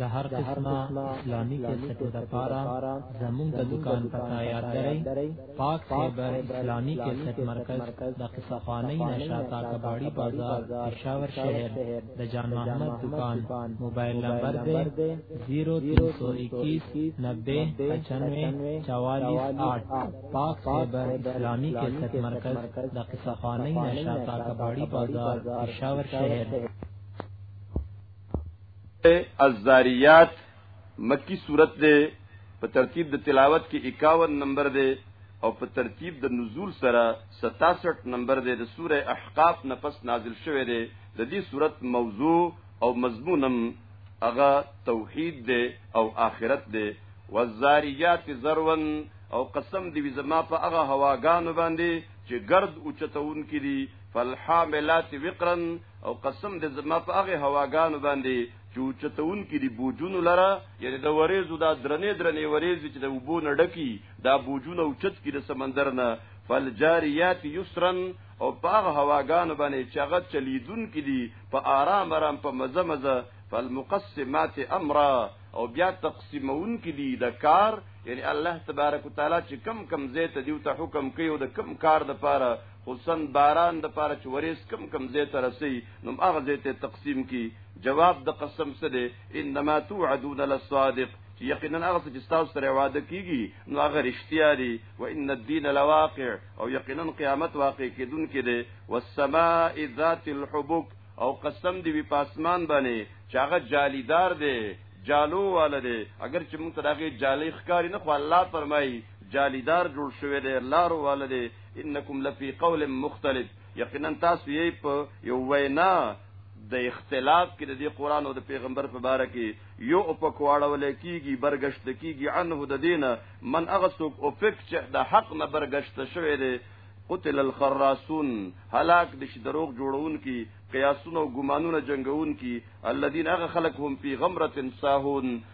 د هر قسمه اسلامي کیسټو د پاره زموږ د دکان پتا یاد درئ پاک خیبر اسلامي کیسټ مرکز د قصه خوانی نشاتا کباړی بازار پېښور شهر د جان محمد دکان موبایل نمبر دی 0321 90 95 448 پاک خیبر اسلامي کیسټ مرکز د قصه خوانی نشاتا کباړی بازار پېښور شهر الزاریات مکی صورت ده په ترتیب د تلاوت کې 51 نمبر ده او په ترتیب د نزول سره 67 نمبر ده د سوره احقاف نه پس نازل شوه ده د دې صورت موضوع او مضمونم هغه توحید ده او آخرت ده والزاریات ذرون او قسم دی زما په هغه هواګانو باندې چې گرد اوچتون کې دي فالحاملات وقرا او قسم د زما په هغه هواګانو باندې چې چتون کې دی بوجونو لره یعنی د وریزو دا درنې درنې وریزې چې د وبو نډکی دا بوجونه او چت کې د سمندر نه فالجاریات یسرن او په هغه هواګانو باندې چې هغه چلیدون کې دی په آرام آرام په مزه مزه فالمقسمات امرا او بیا تقسیمون کې دی د کار یعنی الله تبارک وتعالى چې کم کم زیت دیو ته حکم کوي او د کم کار د پاره خصوصا باران د پاره چې وریس کم کم زی ته رسی نو هغه زی ته تقسیم کی جواب د قسم څه دی انما توعدون للصادق چې یقینا هغه څه چې تاسو سره وعده کیږي نو هغه رښتیا دي و ان الدین لواقع او یقینا قیامت واقع کیدونکې دی والسماء ذات الحبک او قسم دی وی پاسمان باندې چې هغه جالیدار دی جالو والا دی اگر چې موږ ته دغه جالې ښکاری نه خو الله فرمایي جالیدار جوړ شوی دی لارو والا دی انکم لفی قول مختلف یقینا تاسو یې په یو وینا د اختلاف کې د دې قران او د پیغمبر په باره کې یو په کواړول کیږي برګشت کیږي عنه د دینه من هغه څوک او فک چې د حق نه برګشت شوی دی قتل الخراسون هلاک د شي دروغ جوړون کی قیاسونه او ګمانونه جنگون کی الذين هغه خلق هم فی غمرة ساهون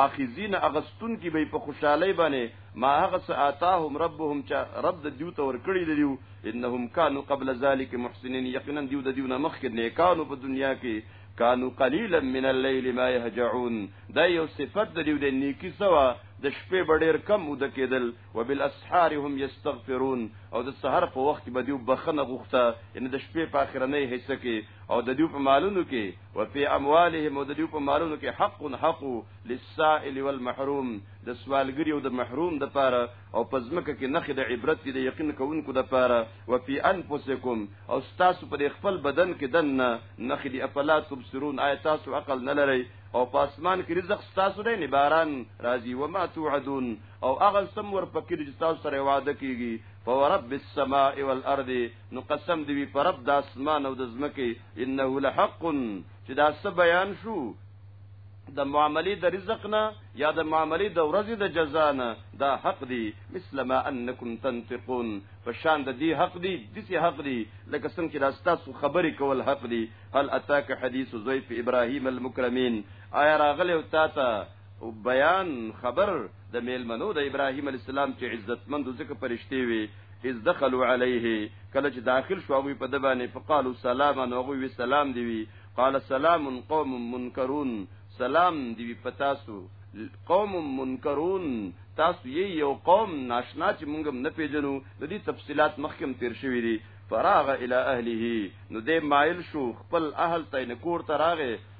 اخذین اغستون کی به په خوشحالی باندې ما هغه څه آتاهم ربهم چا رب د دیو تور کړی دیو انهم کانوا قبل ذلك محسنین یقینا دیو د دیو نه مخکې نیکانو په دنیا کې کانو قلیلا من الليل ما يهجعون دا یو صفت د دیو د نیکی سوا د شپې بډیر کم ود کېدل وبالاسحار هم یستغفرون او د سحر په وخت به دیو بخنه غوښته ان د شپې په اخرنۍ حصہ کې او د دیو په مالونو کې وفي اموالهم د دې په مالونو کې حق حق للسائل والمحروم د سوالګری او د محروم د پاره او پزمکه کې نخې د عبرت کې د یقین کوونکو د پاره وفي انفسکم او تاسو په خپل بدن کې دنه نخې دی افلا تبصرون آیات تاسو عقل نه لري او پاسمان کې رزق تاسو نه نه باران راځي و ما توعدون او هغه سم ور پکې چې تاسو سره وعده کیږي فورب السماء والارض نو قسم دی پر رب د اسمان او د زمکه انه لحق چې دا څه بیان شو د معاملې د رزق نه یا د معاملې د ورځې د جزا نه دا حق دی مثل ما انکم تنطقون په شان د دې حق دی د سي حق دی لکه څنګه چې تاسو خبرې کول حق دی هل اتاک حدیث زویف ابراهیم المکرمین آیا راغلی او تا ته او بیان خبر د میلمنو د ابراهیم علی السلام چې عزتمند ځکه پرشتي وي اذ دخلوا عليه کله چې داخل شو هغه په دبانې فقالوا سلاما نو هغه وی سلام دی وی قال سلام قوم منکرون سلام دی وی پتاسو قوم منکرون تاسو یې یو قوم ناشنا چې مونږ نه پیژنو د دې تفصيلات مخکم تیر شوې دي فراغ الى اهله نو دې مایل شو خپل اهل ته نه کور ته راغې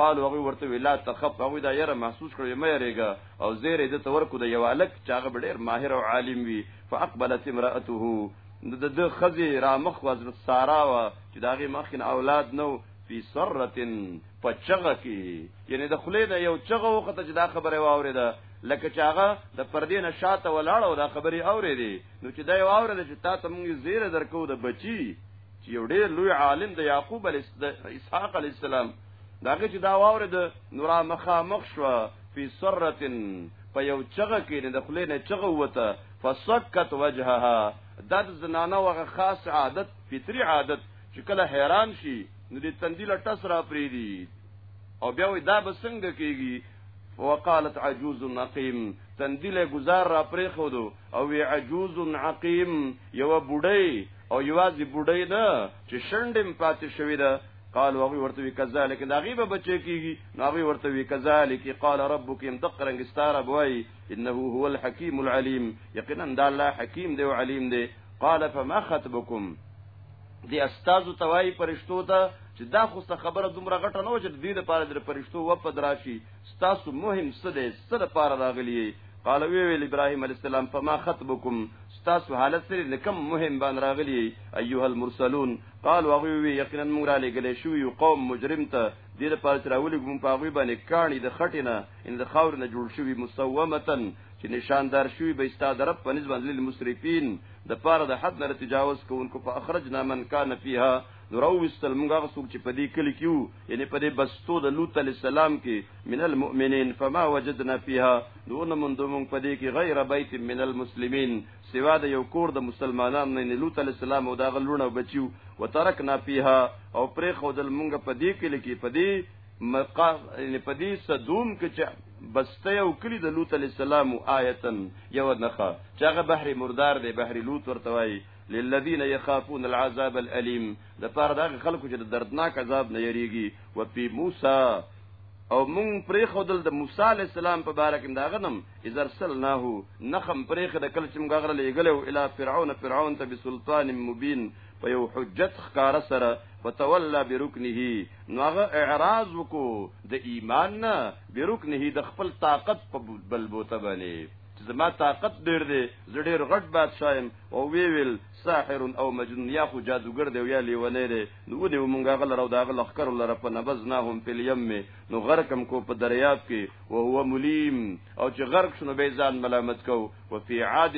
قال هغه ورته وی لا تخف هغه دا یره محسوس کړو مې یریګا او زیرې د تور کو د یو الک چاغه ډیر ماهر او عالم وی فاقبلت امراته د د خزي را مخ و حضرت سارا و چې داغه مخکن اولاد نو فی سرتن پچغه کی یعنی د خلې نه یو چغه وخت چې دا خبره واورې ده لکه چې هغه د پردې نه شاته ولاړ او دا خبره اورې دي نو چې دا یو اورې چې تا ته مونږ زیره درکو د بچی چې یو ډېر لوی عالم د یعقوب علی اسحاق علی السلام داګه چې دا واور د نورا مخامخ شو فی سرتن په یو چغه کې د خلې نه چغه وته فسکت وجهها د زنانه وغه خاص عادت فطری عادت چې کله حیران شي نو د تندیل ټس را پری دي او بیا وې دا بسنګ کېږي وقالت عجوز عقیم تندیل گزار را پری خودو او وی عجوز عقیم یو بډای او یوازې بډای نه چې شندم پاتې شوی ده قال وغي ورته وی کذالک دا غیبه بچی کیږي نو غي ورته وی کذالک قال ربک ام دقرنګ استاره بوای انه هو الحکیم العلیم یقینا دا الله حکیم دی او علیم دی قال فما خطبکم دی استاد توای پرشتو ته چې دا خو څه خبره دومره غټه نه و چې د دې لپاره د پرشتو و په دراشي ستاسو مهم څه دی څه لپاره راغلی یې قال وی ویل ابراهيم عليه السلام فما خطبكم تاسو حالت سره د کم مهم باندې راغلی ايها المرسلون قال واغوي وی یقینا موږ را لګلې شو یو قوم مجرم ته د دې لپاره چې راولې کوم په غوي باندې کاڼي د خټینه ان د خاور نه جوړ شوی مسومتن چې نشاندار شوی به استاد رب په نسبت للمسرفين د پاره د حد نه تجاوز کوونکو په اخرج نامن کان فيها نو راوستل موږ هغه څوک چې په دې کلی کې وو یعنی په دې بستو د لوط علی السلام کې من المؤمنین فما وجدنا فيها دون من دومون په دې کې غیر بیت من المسلمین سوا د یو کور د مسلمانانو نه لوط علی السلام او دا غلونه بچیو وترکنا فيها او پرې خودل موږ په دې کلی کې په دې مقا یعنی په دې صدوم کې چې بسته یو کلی د لوط علی السلام آیتن یو نخا چې هغه بحر مردار دی بحر لوط ورته وایي للذین یخافون العذاب الالم د پاره دا خلکو چې د دردناک عذاب نه یریږي و پی موسی او مونږ پرې خودل د موسی علی السلام په باره کې دا غنم اذا رسلناه نخم پرې خد کل چې مونږ غره لګلو الی فرعون فرعون ته بسلطان مبین په یو حجت خکار سره وتولى بركنه نو هغه اعراض وکړو د ایمان نه بركنه د خپل طاقت په بلبوته باندې زما طاقت ډیر دی زه ډیر غټ بادشاہ یم او وی ویل ساحر او مجنون یا خو جادوګر دی یا لیونی دی نو ونی مونږه غل راو دا غل خکر لره په نبز نه هم په یم نو غرقم کو په دریاب کې او هو ملیم او چې غرق شنو به ځان ملامت کو او فی عاد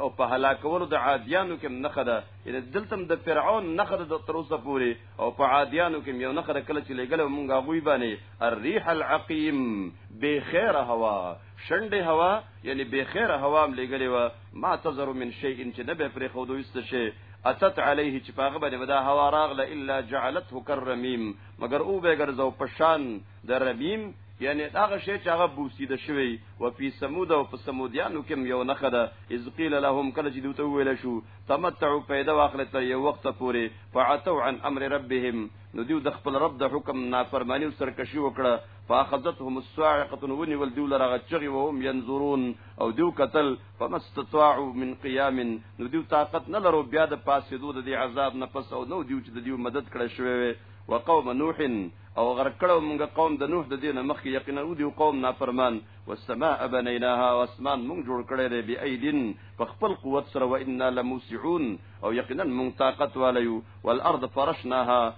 او په هلاکولو د عادیانو کې نخده یعنی دلته د فرعون نخده د تر اوسه پوري او په عادیانو کې یو نخده کله چې لګل مونږه غوي باندې الريح العقيم به خیر هوا شنډه هوا یعنی به خیره هوا هم لګلې و ما تزر من شیء چې نه به پرې خو دوی ست شي اتت علیه چې پاغه باندې ودا هوا راغله الا جعلته کرمیم مگر او به ګرځاو پشان د رمیم یعنی هغه شی چې هغه بوسیده شوی او په سمود او په سمودیانو کې یو نخه ده اذ قیل لهم کله چې دوی ویل شو تمتعوا پیدا واخله تر یو وخت پورې فعتوا عن امر ربهم نو دوی د خپل رب د حکم نافرمانی او سرکشي وکړه فاخذتهم الصاعقه ونول دیو لرغه چغي وهم ينظرون او دیو قتل فمستطاعوا من قيام نو دیو طاقت نه لرو بیا د پاسې دوه د عذاب نه پس او نو دیو چې د دیو مدد کړی شوی وي وقوم نوح او غرق کړو موږ قوم د نوح د دینه مخکې یقینا و دیو قوم نافرمان والسماء بنيناها واسمان موږ جوړ کړی دی بی ایدن په خپل قوت سره و انا لموسعون او یقینا موږ طاقت والیو والارض فرشناها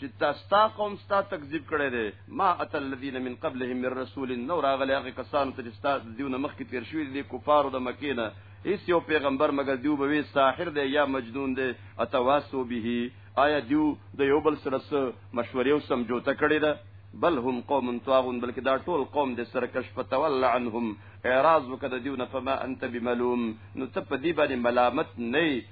چې تاسو قوم ستا تکذیب کړی دی ما اتل الذين من قبلهم من رسول نو راغلی هغه کسانو ته چې تاسو دیونه مخکې تیر شوی دي کفارو د مکې نه هیڅ یو پیغمبر مګر دیو به وي ساحر دی یا مجنون دی اتواسو به آیا دیو د یو بل سره مشورې او سمجوته کړې ده بل هم قوم طاغون بلکې دا ټول قوم د سرکش په تول عنهم اعراض وکړه دیونه فما انت بملوم نو ته په دې باندې ملامت نه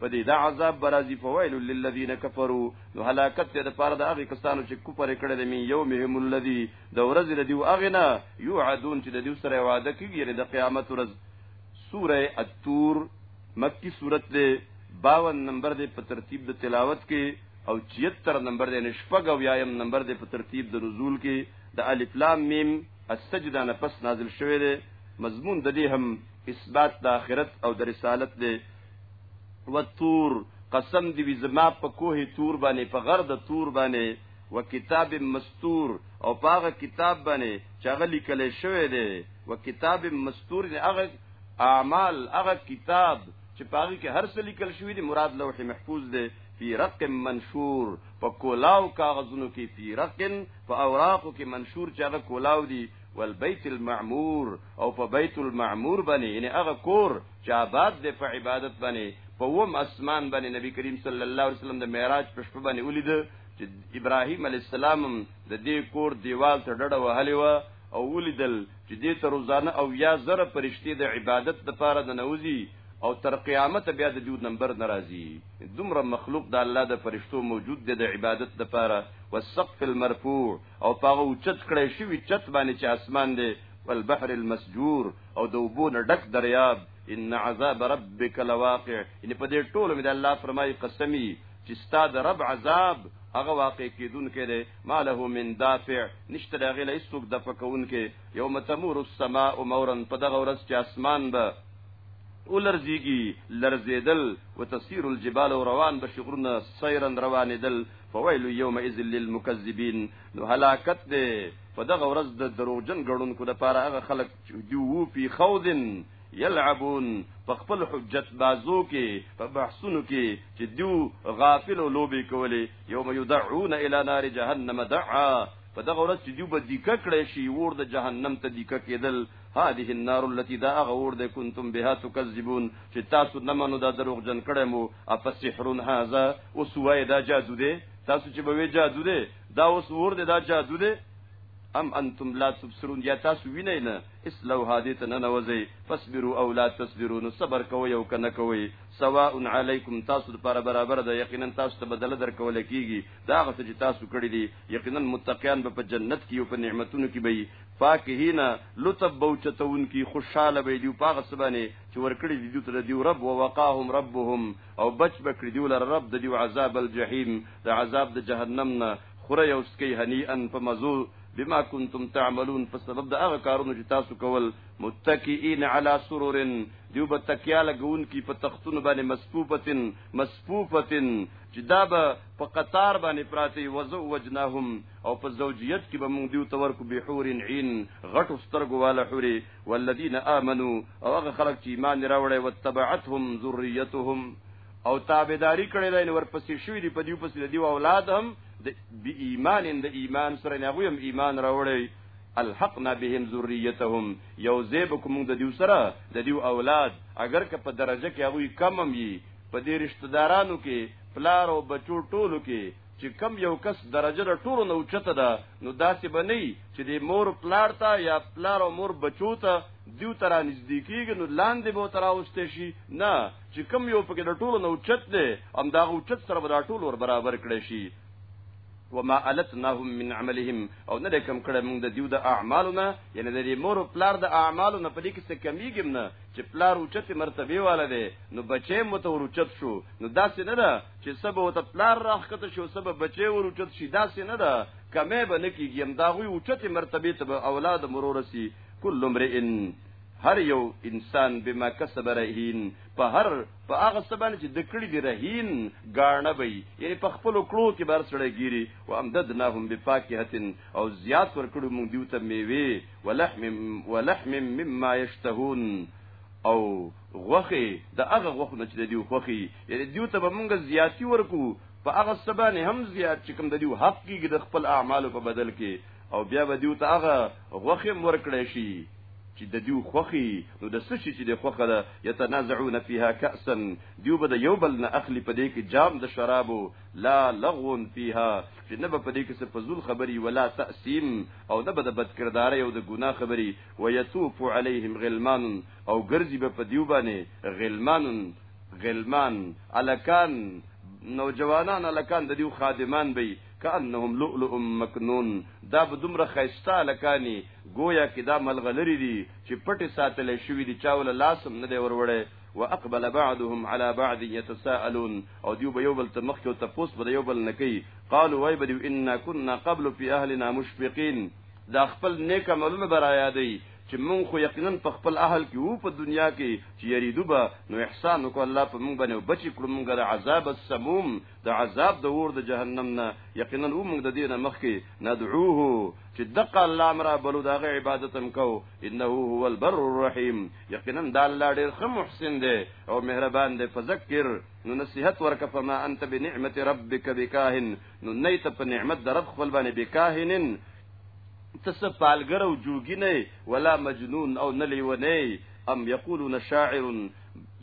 په دې دا عذاب برازي فویل للذین کفروا نو هلاکت ته د پاره د هغه کسانو چې کوپر کړه د من یومهم الذی د ورځې د دیو اغنا یعدون چې د دیو سره وعده کیږي یعنی د قیامت ورځ سوره التور مکی سورت ده 52 نمبر ده په ترتیب د تلاوت کې او 76 نمبر ده نشپګ او یایم نمبر ده په ترتیب د نزول کې د الف لام میم السجده نه پس نازل شوه ده مضمون د دې هم اثبات د آخرت او د رسالت ده وتور قسم دی وی زما په کوه تور باندې په غر د تور باندې و کتاب مستور او پاغه کتاب باندې چې هغه لیکل شوی دی و کتاب مستور دی هغه اعمال هغه کتاب چې پاغه کې هر څه لیکل شوی دی مراد لوح محفوظ دی فی رق منشور په کولاو کاغذونو کې فی رق په اوراقو کې منشور چې هغه کولاو دی والبیت المعمور او په بیت المعمور باندې یعنی هغه کور چې آباد دی په عبادت باندې په وم اسمان باندې نبی کریم صلی الله علیه وسلم د معراج په شپه باندې ولید چې ابراهیم علی السلام د دې کور دیوال ته ډډه وهلې و او ولیدل چې دې تر روزانه او یا زره پرشتي د عبادت لپاره د نوزي او تر قیامت بیا د دیو نمبر ناراضي دومره مخلوق د الله د فرشتو موجود دی د عبادت لپاره والسقف المرفوع او پاغه چت کړی شوی چت باندې چې اسمان دی والبحر المسجور او د اوبو نه ډک دریاب ان عذاب ربک لواقع ان په دې ټولو مې د الله فرمایي قسمی چې ستا د رب عذاب هغه واقع کیدون کې ده ما له من دافع نشته دغه له هیڅوک د پکون کې یوم تمور السماء مورن په دغه ورځ چې اسمان به ولرزیږي لرزیدل وتسير الجبال روان بشغرنا سيرا روان دل فويل يومئذ للمكذبين نو هلاکت دی په دغه ورځ د دروغجن ګړونکو لپاره هغه خلک چې دی وو په خوذن یلعبون په خپل حجت بازو کې په بحثونو کې چې دیو غافل او لوبي کولې یوم یدعون الی نار جهنم دعا په دغه ورځ چې دیو به دیکه کړی شي ور د جهنم ته دیکه کېدل هذه النار التي دا غور ده كنتم بها تكذبون چې تاسو نه منو دا دروغ جن کړه مو افسحر هذا اوس وای دا جادو دی تاسو چې به وی جادو دی دا اوس ور دی دا جادو دی ام انتم لا تبصرون یا تاسو وینئ نه اسلو هادی ته نه نوځي فصبروا او لا تصبروا نو صبر کوئ او کنه کوئ سواء علیکم تاسو لپاره برابر ده یقینا تاسو ته بدله درکول کیږي دا غته چې تاسو کړی دي یقینا متقیان به په جنت کې او په نعمتونو کې به فاکهینا لطب بوچتون کی خوشاله به دی پاغه سبانه چې ورکړي دي دوی ته د دیو رب او وقاهم ربهم او بچ بکړي دیو لر رب د دیو عذاب الجحیم د عذاب د جهنم نه خوره یو سکی هنیئن په مزو بما کنتم تعملون په سبب د هغه کارونو چې تاسو کول متکئین علی سرور دیو به تکیا لګون کی په تختون باندې مسفوفتن مسفوفتن چې دا به په قطار باندې پراتی وزو وجناهم او په زوجیت کې به موږ دیو تور کو بحور عین غټ سترګو والا حوری والذین آمنو او هغه خلک چې ایمان راوړی او تبعتهم ذریتهم او تابعداری کړی دی نو ورپسې شوی دی په دې پسې دی اولاد هم د بی ایمان د ایمان سره نه غویم ایمان راوړی الحقنا بهم ذریتهم یو زیبکم د دیو سره د دیو اولاد اگر که په درجه کې هغه کمم یي په دې رشتہ دارانو کې پلار او بچو ټولو کې چې کم یو کس درجه د ټولو نه اوچته ده نو داسې به نه چې د مور پلار ته یا پلار او مور بچو ته دیو ترا نږدې کیږي نو لاندې به ترا اوسته شي نه چې کم یو پکې د ټولو نه اوچت ده هم دا اوچت سره به د ټولو ور برابر کړي شي وما التناهم من عملهم او نه کوم کړه موږ د دیو د اعمالونه یعنی د مور او پلار د اعمالونه په دې کې څه کمیږم نه چې پلار اوچته مرتبه واله ده نو بچې متور اوچت شو نو داسې نه ده چې سبا وته پلار راخته شو سبا بچي وروچت شي داسې نه ده کمه به نه کیږي هم دا غوي اوچت مرتبه ته اولاد مرور سي کل امرئ هر یو انسان بما کسب رهین په هر په هغه سبن چې د کړي دی رهین غاڼه وي یعنی په خپل کړو کې بار سره ګيري او امددناهم بفاکهه او زیات ور کړو موږ دیو ته میوه ولحم ولحم مما یشتهون او غوخه د هغه غوخه نه چې د دیو خوخي یعنی دیو ته به مونږ زیاتی ورکو په هغه سبانه هم زیات چې کوم د دیو حق کېږي د خپل اعمالو په بدل کې او بیا به دیو ته هغه غوخه ورکړې شي چې د دیو خوخي نو د سشي چې د خوخه ده یتنازعون فيها کأسا دیو به د یو بل نه اخلي په دې کې جام د شرابو لا لغون فيها چې نه به په دې کې څه فزول خبري ولا تأسیم او نه به د بدکرداري او د ګناه خبري ويتوف عليهم غلمان او ګرځي به په دیو باندې غلمان غلمان الکان نوجوانان الکان د دیو خادمان به کانهم لؤلؤ مکنون دا به دومره خيستا لکانی گویا کې دا ملغلری دي چې پټه ساتل شوی دي چاول لاسم نه دی وروړي واقبل بعضهم على بعض يتساءلون او دیو به یو بل ته مخ کې تپوس به یو بل نکی قالوا وای به ان كنا قبل في اهلنا مشفقين دا خپل نیک عملونه برا یادې چې مونږ خو یقینا په خپل اهل کې وو په دنیا کې چې یریدو به نو احسان وکړ الله په مونږ باندې بچ کړو مونږ د عذاب السموم د عذاب د اور د جهنم نه یقینا وو مونږ د دې نه مخکې ندعوه چې دقه الله امر بلو دا غي عبادت هم کو انه هو البر الرحیم یقینا دا الله ډیر خو محسن دی او مهربان دی فذکر نو نصیحت ورکه فما انت بنعمت ربک بکاهن نو نیت په نعمت در رب خپل باندې بکاهن تس پالګر او جوګی نه ولا مجنون او نه لیونه ام یقولون شاعر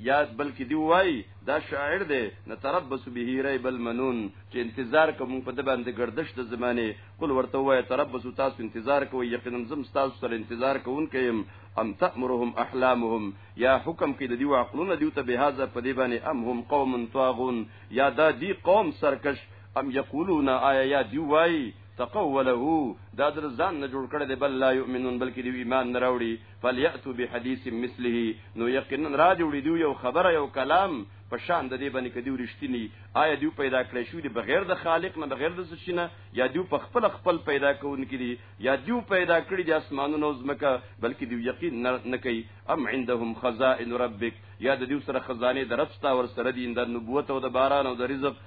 یاد بلکې دی وای دا شاعر دی نتربص به ریب المنون چې انتظار کوم په د باندې گردش د زمانه قل ورته وای تربص تاسو انتظار کوی یقینا زم تاسو سره انتظار کوون کیم ام تأمرهم احلامهم یا حکم کې د دی عقلونه دی ته به هاذا په دی باندې ام هم قوم طاغون یا دا دی قوم سرکش ام یقولون آیا یا دی وای تقوله دا در ځان نه جوړ کړی دی بل لا یؤمنون بلکې دی ایمان نه راوړي فلیاتو بحدیث مثله نو یقینا را جوړي دی یو خبره یو کلام په شان د دې باندې کدی ورشتنی آیا دی پیدا کړی شو دی بغیر د خالق نه بغیر د سشینه یا دی په خپل خپل پیدا کوونکی دی یا دی پیدا کړی د اسمانونو او زمکه بلکې دی یقین نه کوي ام عندهم خزائن ربک یا د دې سره خزانه درپستا ور سره دي د نبوت او د باران او د رزق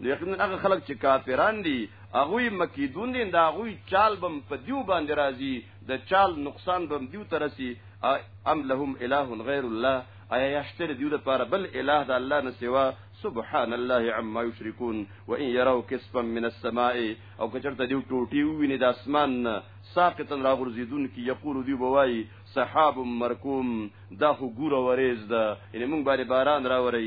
یقینا هغه خلک چې کافران دي هغه مکیدون دي دا هغه چال بم په دیو باندې راځي د چال نقصان بم دیو ترسي ام لهم اله غیر الله ایا یشتر دیو د پاره بل اله د الله نه سوا سبحان الله عما یشرکون و ان يروا كسفا من السماء او کچرته دیو ټوټي ویني د اسمان ساقطا راغورځیدون کی یقول دی بوای سحاب مرکوم دا خو ګوره وریز ده یعنی مونږ باندې باران راوري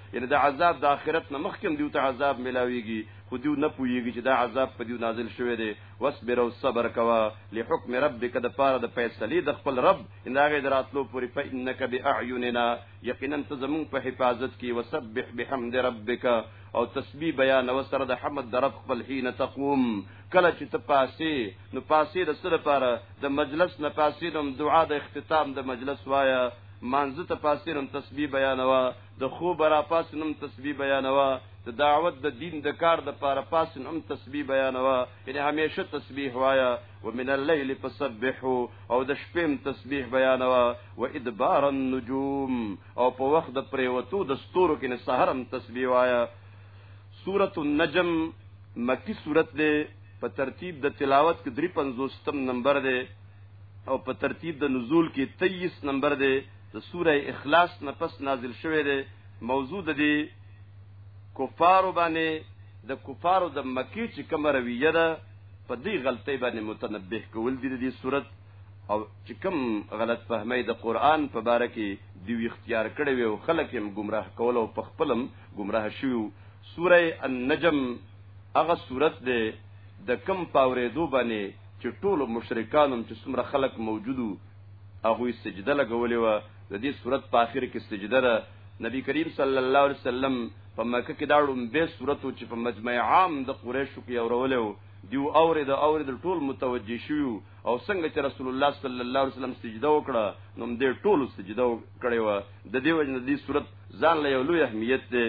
یعنی د عذاب د آخرت نه مخکې دیو ته عذاب ملاویږي خو دیو نه پوهیږي چې دا عذاب په دیو نازل شوی دی واصبر او صبر کوه لحکم ربک د پاره د فیصلې د خپل رب ان هغه دراتلو پوری په انک باعیننا یقینا ته زمون په حفاظت کې وسبح بحمد ربک او تسبیح بیان او سره د حمد در رب خپل حين تقوم کله چې ته پاسې نو پاسې د سره لپاره د مجلس نه پاسې د دعا د اختتام د مجلس وایا مانزه ته پاسې نو تسبیح بیانوا د خوب را پاسن هم تسبیح بیانوه د دعوت د دین د کار د پاره پاسن هم تسبیح بیانوه یعنی همیشه تسبیح وایا ومن الليل فسبحو او د شپې هم تسبیح بیانوه و ادبار النجوم او په وخت د پریوتو د ستورو کې نه سحر هم تسبیح وایا سورۃ النجم مکی سورۃ ده په ترتیب د تلاوت کې 350 نمبر ده او په ترتیب د نزول کې 23 نمبر ده د سوره اخلاص نه پس نازل شوی دی موضوع د دې کفارو باندې د کفارو د مکی چې کوم رویه ده په دې غلطۍ باندې متنبه کول دي د دې صورت او چې کوم غلط فهمي د قران په باره کې دی اختیار کړي وي او خلک هم گمراه کول او په خپلم گمراه شوی سوره النجم هغه صورت ده د کم پاورې دو باندې چې ټولو مشرکانو چې څومره خلک موجودو هغه سجده لګولې و د دې صورت په اخر کې سجده ده نبی کریم صلی الله علیه وسلم په مکه کې دا لومبه صورت چې په مجمع عام د قریشو کې اورولې و دیو اورې د اورې د ټول متوجي شو او څنګه چې رسول الله صلی الله علیه وسلم سجده وکړه نو دې ټول سجده کړې و د دې وجه د دې صورت ځان له یو لوی اهمیت دی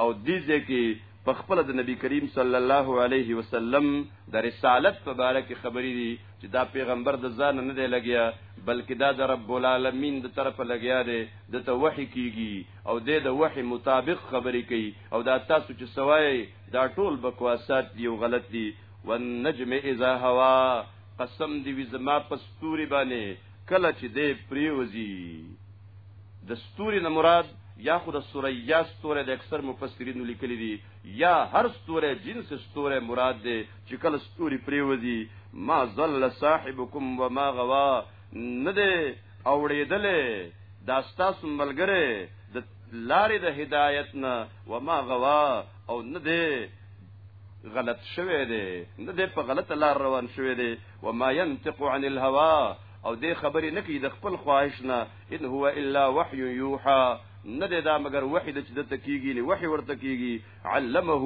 او دې ځکه په خپل د نبی کریم صلی الله علیه وسلم د رسالت په اړه کې خبرې دي چې دا پیغمبر د ځان نه دی لګیا بلکې دا د رب العالمین د طرفه لګیا دی د ته وحی کیږي او د وحی مطابق خبرې کوي او دا تاسو چې سوای دا ټول بکواسات دی او غلط دی والنجم اذا هوا قسم دی زما پستوري باندې کله چې دی پریوزی د ستوري نه مراد یا خود سوریا ستوره د اکثر مفسرینو لیکلي دي یا هر ستوره جنس ستوره مراد دی چې کله ستوري پریوزی ما ظل صاحبکم وما غوا نه دی اوړېدلې دا ستاسو ملګری د لارې د هدایت نه و ما غوا او نه دی غلط شوی دی نه دی په غلطه لار روان شوی دی وما ينطق عن الهوى او دې خبرې نه کوي د خپل خواهش نه ان هو الا وحي يوحى نه دی دا مگر وحي د چې د تکیږي نه وحي ورته کیږي علمه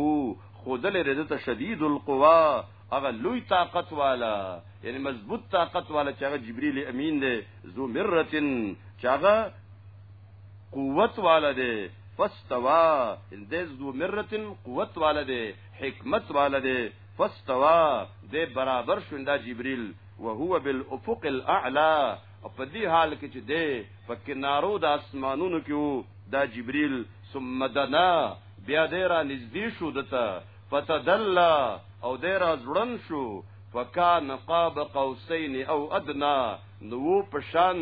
خودل رده ته شدید القوا هغه لوی طاقت والا یعنی مضبوط طاقت والا چې هغه جبرئیل امین دی ذو مرتن چې هغه قوت والا دی فاستوا اندز ذو مرتن قوت والا دی حکمت والا دی فاستوا دې برابر شوندا جبريل وهو بالافق الاعلى او په دې حال کې چې دې په کنارو د اسمانونو کې وو دا جبريل ثم دنا بیا دې را نږدې شو دته فتدلى او دې را ځړن شو فکان قاب قوسین او ادنا نو په شان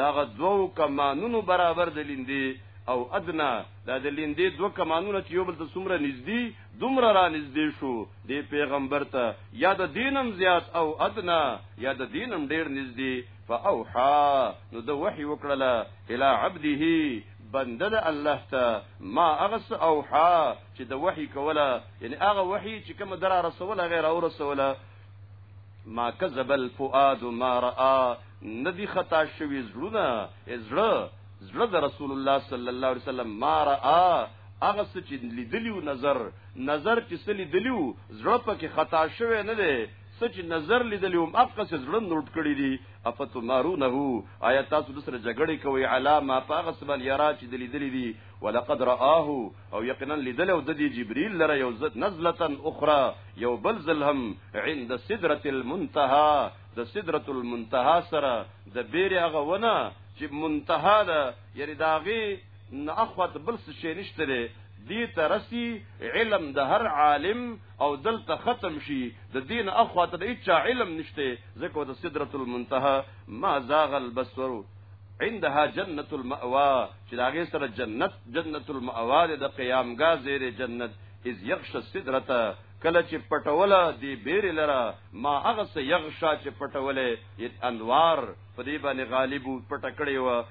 دغه دوو کمانونو برابر د لیندې او ادنا دا د لیندې دوه کمانونه چې یو بل ته څومره نږدې دومره را نږدې شو د پیغمبر ته یا د دینم زیات او ادنا یا د دینم ډیر نږدې فاوحا نو د وحی وکړه الی عبده بنده د الله ته ما اغس اوحا چې د وحی کوله یعنی هغه وحی چې کوم درا رسوله غیر او رسوله ما کذب الفؤاد ما را ندی خطا شوی زړونه زړه زړه د رسول الله صلی الله علیه وسلم ما را هغه څه چې لیدلیو نظر نظر چې څه لیدلیو زړه پکې خطا شوی نه دی څه چې نظر لیدلیو مفقه څه زړه نوټ کړی دی افت مارونه آیا تاسو د سره جګړې کوي علامه پاغه سبل یرا چې لیدلی دی ولقد رآه او یقینا لیدل او د دې جبرئیل لره یو زد نزله اخرى یو بل زلهم عند سدره المنتهى د سدره المنتهى سره د بیره هغه ونه چې منتها ده یعنی داغي نه اخوت بل څه شي نشته دی دې ترسي علم د هر عالم او دلته ختم شي د دین اخوت د هیڅ علم نشته ځکه د سدرۃ المنتهى ما زاغ البصر عندها جنت المأوا چې داغه سره جنت جنت المأوا د قیامګاه زیر جنت اذ یغش السدرۃ کله چې پټوله دی بیر لرا ما هغه سه یغشا چې پټوله یت انوار په دې باندې غالب پټکړې و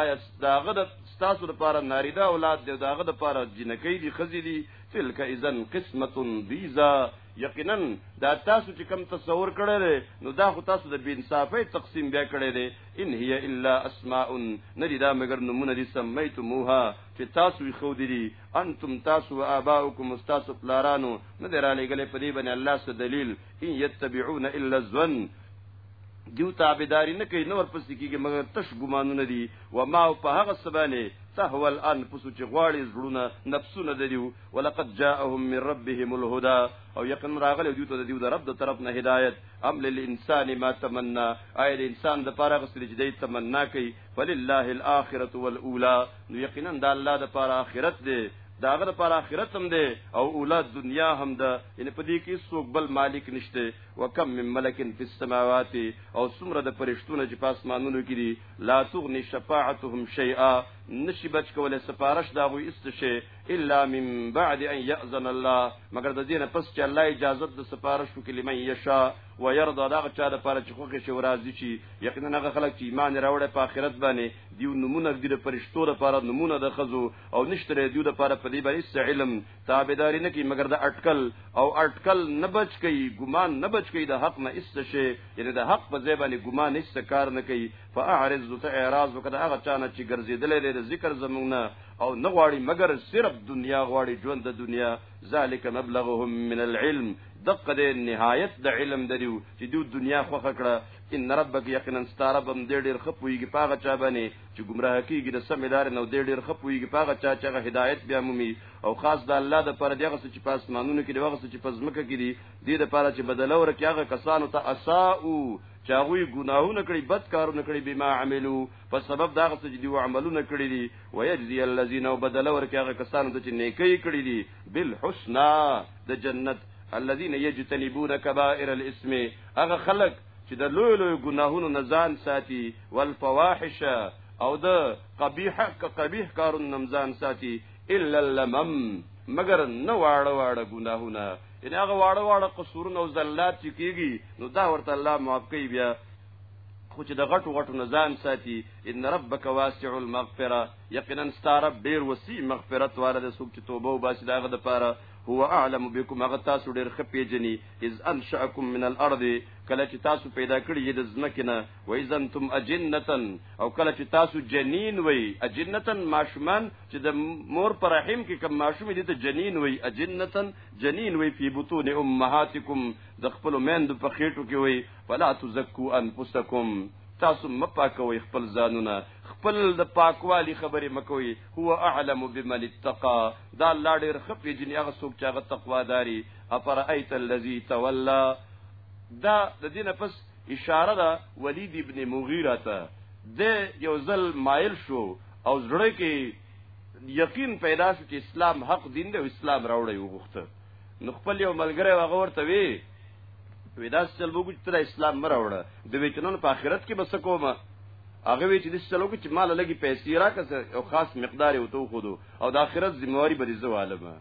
آیا داغه د ستاسو لپاره ناریده اولاد دی داغه د لپاره جنکی دی خزی دی تلک اذن قسمت دیزا یقینا دا تاسو چې کم تصور کړی دی نو دا خو تاسو د بی انصافی تقسیم بیا کړی دی ان هی الا اسماء ندی دا مگر نمونه دي سمیتموها چې تاسو یې خو دي انتم تاسو و اباؤکم استاسو پلارانو نه درالې غلې په دې باندې الله سو دلیل ان یتبعون الا الظن دیو تابعداري نه کوي نور پس کیږي مګر تش ګمانونه دي و ما په هغه سبانه تهوى الانفس چې غواړي زړونه نفسونه دریو ولقد جاءهم من ربهم الهدى او یقین راغلی دوی ته د دیو د رب د طرف نه هدایت ام للانسان ما تمنا اي الانسان د پاره غسل چې دی تمنا کوي فلله الاخره والاولى نو یقینا د الله د پاره اخرت دی داغه د پاره اخرت هم دی او اولاد دنیا هم ده ان په دې کې څوک بل مالک نشته وکم من ملکن فی السماوات او سمره د پرشتونه چې پاس مانونو کې دي لا تغنی شفاعتهم شیئا نشي بچ کولای سفارش دا غوي است شي الا من بعد ان یاذن الله مگر د دینه پس چې الله اجازه د سفارش وکړي لمن یشا و يرضى دا چا د پاره چې خوښ شي ورازي شي یقینا هغه خلک چې ایمان راوړي په آخرت باندې دیو نمونه د پرشتو لپاره نمونه د خزو او نشته دیو لپاره په دې باندې علم تابعداري نه کوي مګر د اټکل او اټکل نه بچ کوي ګمان نه بچ کوي د حق نه اس شي یعنی د حق په ځای باندې ګمان هیڅ کار نه کوي فاعرض ته اعراض وکړه هغه چانه چې ګرځیدلې ده ذکر زمونږ نه او نه غواړي مګر صرف دنیا غواړي ژوند د دنیا ذالک مبلغهم من العلم دقه د نهایت د علم دریو چې دو دنیا خوخه کړه ان ربک یقینا ستاره بم دې ډیر خپويږي پاغه چا باندې چې گمراه کیږي د سمې لارې نو دې ډېر خپ ویږي پاغه چا چې هغه هدایت بیا مومي او خاص د الله د پر دغه څه چې په اسمانونو کې دغه څه چې په ځمکه کې دي دې د پاره چې بدله ورکړي هغه کسانو ته اساءو چې هغه ګناهونه کړی بد کارونه کړی بما عملو په سبب دا غته چې دیو عملونه کړی دي ويجزي الذين بدل ورکه هغه کسانو ته چې نیکی کړی دي بالحسنا د جنت الذين يجتنبون كبائر الاسم هغه خلق چې د لوی لوی ګناهونو نه ځان ساتي والفواحش او د قبیح ک قبیح کارون نه ځان ساتي الا اللمم مگر نه واړه واړه ګناهونه ان هغه واړه واړه قصورونه او زلات چې کیږي نو دا ورته الله معاف کوي بیا خو چې د غټو غټو نه ځان ساتي ان ربک واسع المغفره یقینا ستاره ډیر وسیع مغفرت والا د سوک چې توبه وباسي داغه د پاره هو اعلم بكم هغه تاسو ډیر خپې جنې اذ انشأکم من الارض کله چې تاسو پیدا کړی د ځمکې نه و اذ انتم اجنتن او کله چې تاسو جنین وای اجنتن ماشومان چې د مور پر رحم کې کوم ماشوم دي ته جنین وای اجنتن جنین وای په بطون امهاتکم د خپل مند په خېټو کې وای فلا تزکو انفسکم تاسو مپاکوي خپل ځانونه خپل د پاکوالي خبرې مکوي هو اعلم بمن اتقى دا الله ډېر خپې جنې هغه څوک چې هغه تقوا داري افرأيت الذي تولى دا د دین پس اشاره ده ولید ابن مغیره ته د یو ځل مایل شو او زړه کې یقین پیدا شو چې اسلام حق دین دی او اسلام راوړی وغوښته نو خپل یو ملګری هغه ورته وی وی دا څل وګو چې اسلام مراوړه د وچنن په آخرت کې بس کومه هغه وی چې د څلو کې چې مال لګي پیسې راکسه او خاص مقدار یې وته خودو او د آخرت ذمہ واری به دې زوالمه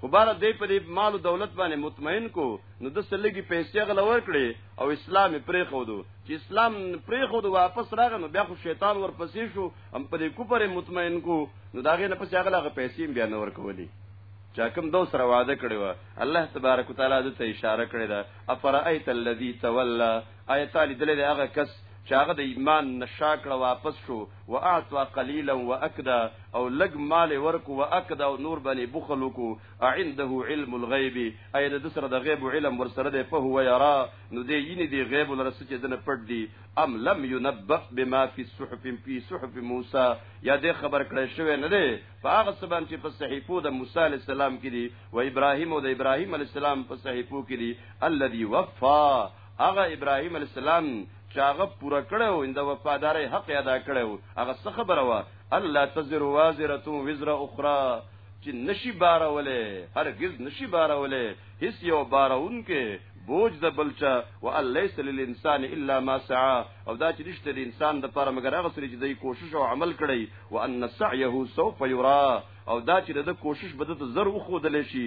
خو بار دې په دې مال او دولت باندې مطمئن کو نو د سلګي پیسې غل ورکړي او اسلام پرې خو دو چې اسلام پرې خو دو واپس راغ نو بیا خو شیطان ورپسې شو هم په دې کوپر مطمئن کو نو داغه نه پسې هغه هغه پیسې بیا نه ورکولې چا کوم دو سره وعده کړی و الله تبارک وتعالى د ته اشاره کړې ده افرایت الذی تولى آیا تا لیدلی دی هغه کس چې هغه د ایمان نه شا کړه واپس شو و اعطا قلیلا و اکدا او لږ مال یې ورکو و اکدا او نور باندې بخل وکړو عنده علم الغیب ایا د ده سره د غیب علم ورسره دی فهو یرا نو دی یینې دی غیب لره څه چې دنه پټ دي ام لم ينبأ بما في الصحف في صحف موسی یا دې خبر کړی شوی نه دی په هغه څه باندې چې په صحیفو د موسی علی السلام کې دي و ابراهیم او د ابراهیم علی السلام په صحیفو کې دي الذي وفا هغه ابراهيم عليه السلام چې هغه پوره کړو او د وفادارۍ حق ادا کړو هغه څه خبره وا الله تزر وازره وزر اخرى چې نشي بارولې هرگز نشي بارولې هیڅ یو بارون کې بوج د بلچا و الیس للانسان الا ما سعى او دا چې نشته د انسان د پاره مګر هغه سره چې د کوشش او عمل کړي و ان سعيه سوف يرى او دا چې د کوشش بده زر وخو دل شي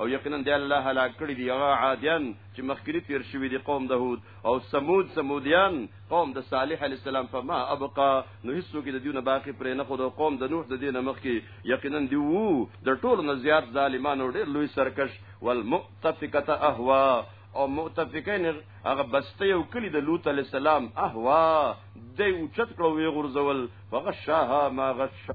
او یقینا دی الله هلاک کړی دی هغه عادیان چې مخکري تیر شوی دی قوم د هود او سمود سمودیان قوم د صالح علی السلام فما ابقا نو هیڅ کې د دیونه باقی پرې نه خو د قوم د نوح د دین مخ کې یقینا دی وو د ټولو نه زیات ظالمانو ډېر لوی سرکش والمؤتفقه اهوا او مؤتفقین هغه بسته یو کلی د لوط علی السلام اهوا دی اوچت کړو وی غرزول فغشاها ما غشا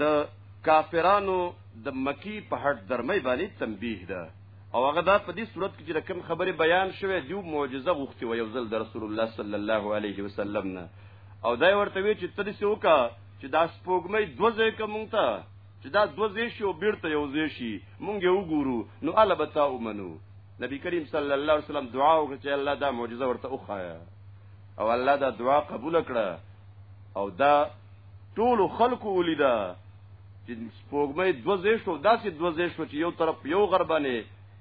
د کافرانو د مکی په هټ درمۍ باندې تنبیه ده او هغه دا په دې صورت کې چې کوم خبره بیان شوه دیو معجزه غوښتي و یو ځل د رسول الله صلی الله علیه وسلم نه او دا ورته وی چې تدې سوکا چې دا سپوږمۍ دوزه کومه ته چې دا دوزه شو بیرته یو ځای شي مونږ یو ګورو نو البته ومنو نبی کریم صلی الله علیه وسلم دعا وکړه چې الله دا معجزه ورته وخایا او الله دا دعا قبول کړه او دا ټول خلکو ولیدا چې سپوږمۍ دوزې شو داسې دوزې شو چې یو طرف یو غربانه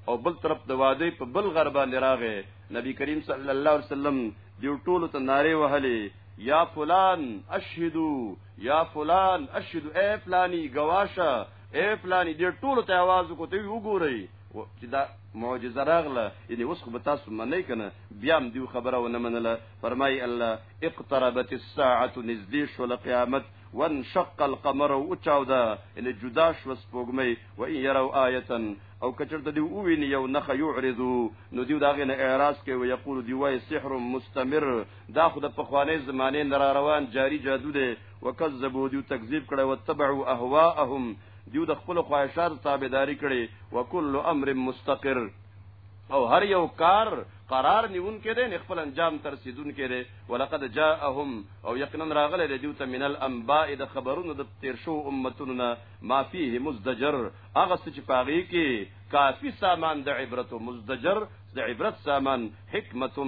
او بل طرف د واده په بل غربانه راغې نبی کریم صلی الله علیه وسلم دیو ټول ته ناره وهلې یا فلان اشهدو یا فلان اشهدو اے فلانی گواشه اے فلانی دې ټول ته आवाज وکړي وګورئ چې دا معجزه راغله یعنی اوس خو به تاسو منئ کنه بیا هم دیو خبره ونه منله فرمای الله اقتربت الساعه نزدې شو قیامت وانشق القمر او چاودا ان جدا شو سپوږمۍ و ان يروا آیه او کچرته دی ووین یو نخ یعرضو نو دیو داغه نه اعراض کوي او یقول دی وای سحر مستمر دا خو د پخوانې زمانه نه روان جاری جادو دی وکذبوا دی تکذیب کړه وتبعوا اهواهم دیو د خپل خواهشاتو تابعداري کړي وکل امر مستقر او هر یو کار قرار نیون کې دي خپل انجام تر سیدون کې دي ولقد جاءهم او یقینا راغله د دیوته من الانباء د خبرونو د تیر شو امتونو نه ما فيه مزدجر هغه څه چې پاغي کې کافی سامان د عبرت او مزدجر د عبرت سامان حکمت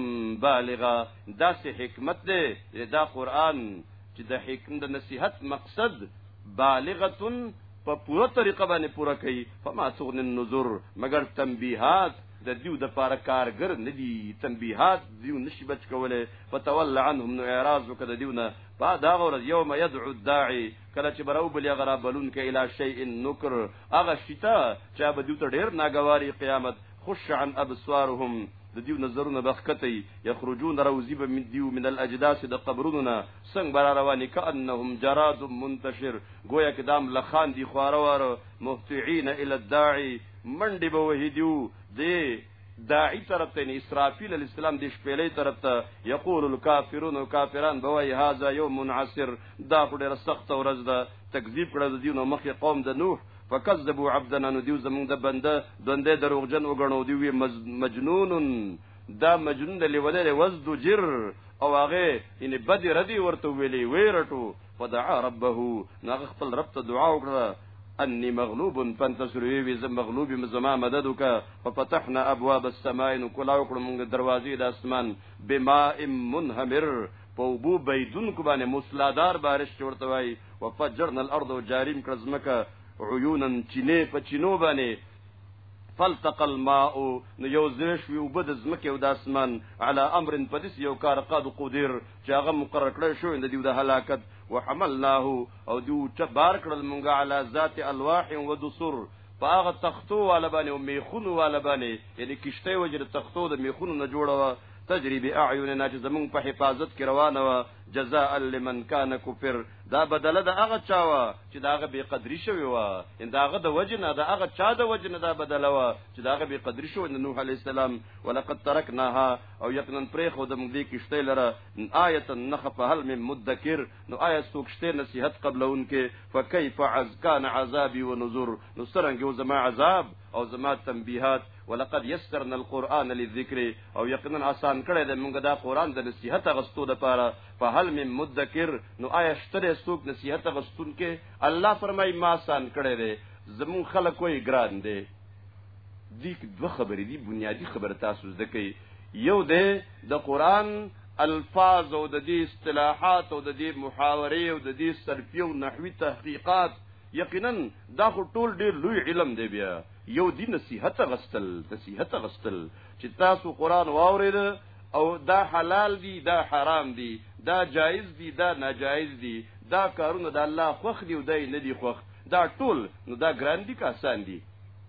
بالغه دا سه حکمت دی دا قران چې د حکم د نصيحت مقصد بالغه په پوره طریقه باندې پوره کوي فما تغن النذر مگر تنبيهات د دیو د پاره کارګر ندي تنبيهات دیو نشي بچ کوله فتول عنهم نو اعراض وکړه دیو نه با دا غور یوم يدعو الداعي کله چې براو بلی غرا بلون کې اله شیء نکر هغه شتا چې به دیو ته ډیر ناګواري قیامت خش عن ابصارهم د دیو نظرونه بخکته یخرجون روزی به من دیو من الاجداس د قبرونو نه څنګه بر رواني کانهم جراد منتشر گویا کې دام لخان دی خوروار مهتعين الى الداعي منډي به وهي دیو دی داعی طرف ته یعنی اسرافیل علی السلام د شپېلې طرف ته یقول الکافرون کافران بوای هاذا یوم عسر دا خو ډېر سخت ورځ ده تکذیب کړه د دینو مخې قوم د نوح فکذبوا عبدنا نو دیو زمونږ د بنده دوندې دروغجن وګڼو دی وی مجنون دا مجنون د لیونی دی وز دو جر او هغه یعنی بدی ردی ورته ویلی ویرټو فدعا ربه نو خپل رب ته دعا وکړه انی مغلوب فانتصر وی زم مغلوب زما مدد وک ففتحنا ابواب السماء نو کلا وکړو موږ دروازې د اسمان بما منهمر په اوبو بيدونکو باندې موسلادار بارش چې ورته وایي وفجرنا الارض جاریم کړه ځمکه عیونا چینې په چینو باندې فلتق الماء نو یو ځای شوي اوبه د ځمکې او د اسمان علی امر په داسې یو کار قد قدر چې هغه مقرر کړی شو د دیو د هلاکت وحملناه او دیو چبار کړل مونږه علی ذات الواح و دسر په هغه تختو والا باندې او میخونو والا باندې یعنی کشته وجه د تختو د میخونو نه جوړه تجري باعيننا چې زمونږ په حفاظت کې روانه وه جزاء لمن كان كفر دا بدله د هغه چا وه چې دا هغه بې قدري شوی وه ان دا هغه د وجه نه دا هغه چا د وجه نه دا بدله وه چې دا هغه بې قدري شو نوح عليه السلام ولقد تركناها او یقینا پرې خو د موږ دې کشته لره آیت نخ په هل من مدکر نو آیت سوکشته نصيحت قبلون کې فكيف عز كان عذابي ونذر نو سرنګ زما عذاب او زما تنبيهات ولقد يسرنا القرآن للذكر او یقینا آسان کړی د موږ دا قرآن د نصیحت غستو د پاره په حل من مدکر نو آیا شتره سوق نصیحت غستون کې الله فرمای ما آسان کړی دی زمون خلک وې ګران دی دې دوه خبرې دي بنیادی خبر تاسو زده کوي یو دی د قرآن الفاظ او د دې اصطلاحات او د دې محاورې او د دې صرفي او نحوي تحقیقات یقینا دا خو ټول ډیر لوی علم دی بیا یو دی نصیحت غستل نصیحت غستل چې تاسو قران واورید او دا حلال دی دا حرام دی دا جایز دی دا ناجایز دی دا کارونه د الله خوخ دی او دای نه دی خوخ دا ټول نو دا ګران دی که آسان دی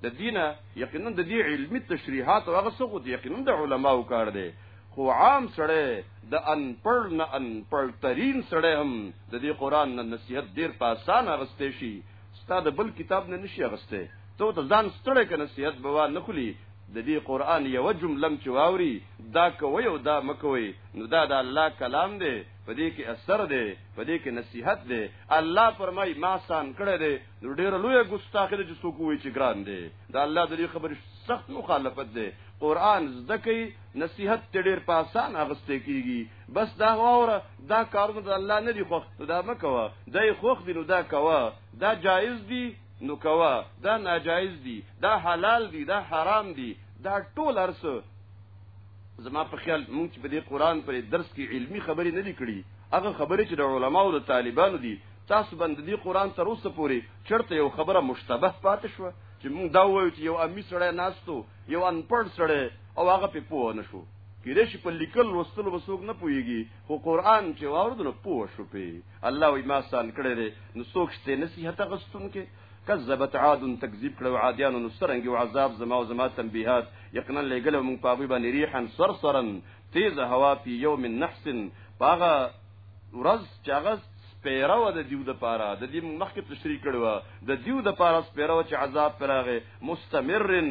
د دینه یقینا د دې علمي تشریحات او هغه څه خو یقینا د علماو کار دی خو عام سړی د انپړ نه انپړ ترین سړی هم د دې قران نه نصیحت ډیر په اسانه غستې شي ستا د بل کتاب نه نشي غستې ته ته ځان ستړی کنه نصیحت به وا نه خلی د دې قران یو جمله چې واوري دا کوي او دا مکوي نو دا د الله کلام دی په دې کې اثر دی په دې کې نصيحت دی الله فرمای ما سان کړه دی نو ډېر لوی ګستاخ دی چې څوک وایي چې ګران دی دا الله د دې خبرې سخت مخالفت دی قران زده کوي نصیحت ته ډیر په آسان اغستې کیږي بس دا واوره دا کارونه د الله نه دی خوښ نو دا مکوه دا خوښ دی نو دا کوه دا جایز دی نو کوه دا ناجایز دی دا حلال دی دا حرام دی دا ټول ارس زما په خیال مونږ چې په دې قران پر درس کې علمی خبرې نه لیکړي هغه خبرې چې د علماو د طالبانو دي تاسو باندې دې قران تر اوسه پورې چرته یو خبره مشتبه پاتې شو چې مونږ دا وایو چې یو امی سړی ناستو یو انپړ سړی او هغه په پوه نه شو کله چې په لیکل لوستلو وسوک نه پويږي خو قران چې واورد نو پوه شو په الله وي ما سان کړی دی نو څوک ستې نصيحت غستون کې کذبت عاد تکذیب کړو عادیانو نو سرنګ او عذاب زما او زما تنبيهات یقینا لګل مونږ پاغي باندې ریحن سرسرا تیز هوا په یوم النحس پاغه ورځ چې هغه سپیره و د دیو د پاره د دې مخکې تشریح کړو د دیو د پاره سپیره و چې عذاب پراغه مستمرن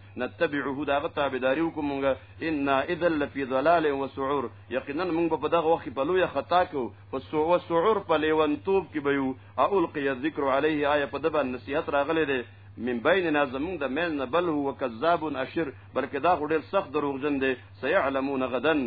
نتبعه داغه تابعداري وکړو مونږ ان اذا لفي ضلال وسعور یقینا مونږ په دغه وخت په لوی خطا کو او سو او سعور په لیونتوب کې بيو او القي الذکر عليه آیه په دبا نصیحت راغله ده من بیننا زمون د مین نه بل هو کذاب اشر بلکې دا خو ډیر سخت دروغجن دی سيعلمون غدن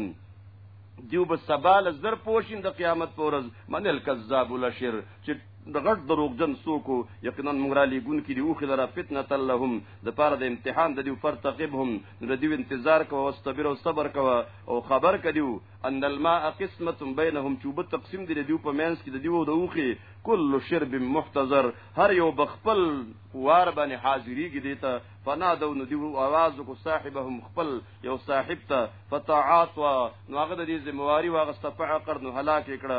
دیو به سبا لزر پوشین د قیامت پورز من الکذاب الاشر چې د غټ دروغجن څوک یقینا موږ را لېګون کې دی اوخه لره فتنه لهم د پاره د امتحان د دی پر تقب هم د دی انتظار کوه او صبر او صبر کوه او خبر کدیو ان الماء قسمه بینهم چوب تقسیم دی دی په مینس کې د دی او د اوخه کل شرب محتضر هر یو بخپل وار باندې حاضریږي دیته فنادو نو دیو आवाज کو صاحبهم خپل یو صاحب ته فتعاطوا نو هغه د دې ذمہواری واغسته په عقر نو هلاک کړه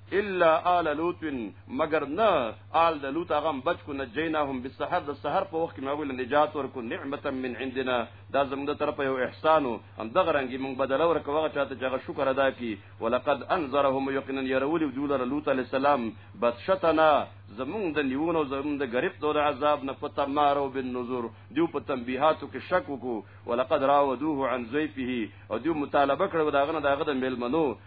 الا آل لوط مگر نه آل د لوط هغه بچ کو نجیناهم بالسحر د سحر په وخت کې موږ له نجات ورکو نعمت من عندنا دا زموږ د طرف یو احسان هم دغه رنګي موږ بدل ورکو هغه چاته چې هغه شکر ادا کی ولقد انذرهم یقینا يرول دول لوط علی السلام بتشتنا زمونږ د نیونو زمونږ د غریب دور عذاب نه پته مارو بن نظر دیو په تنبیحاتو کې شک وکړو ولقد راودوه عن زیفه او دیو مطالبه کړو داغه نه داغه د ملمنو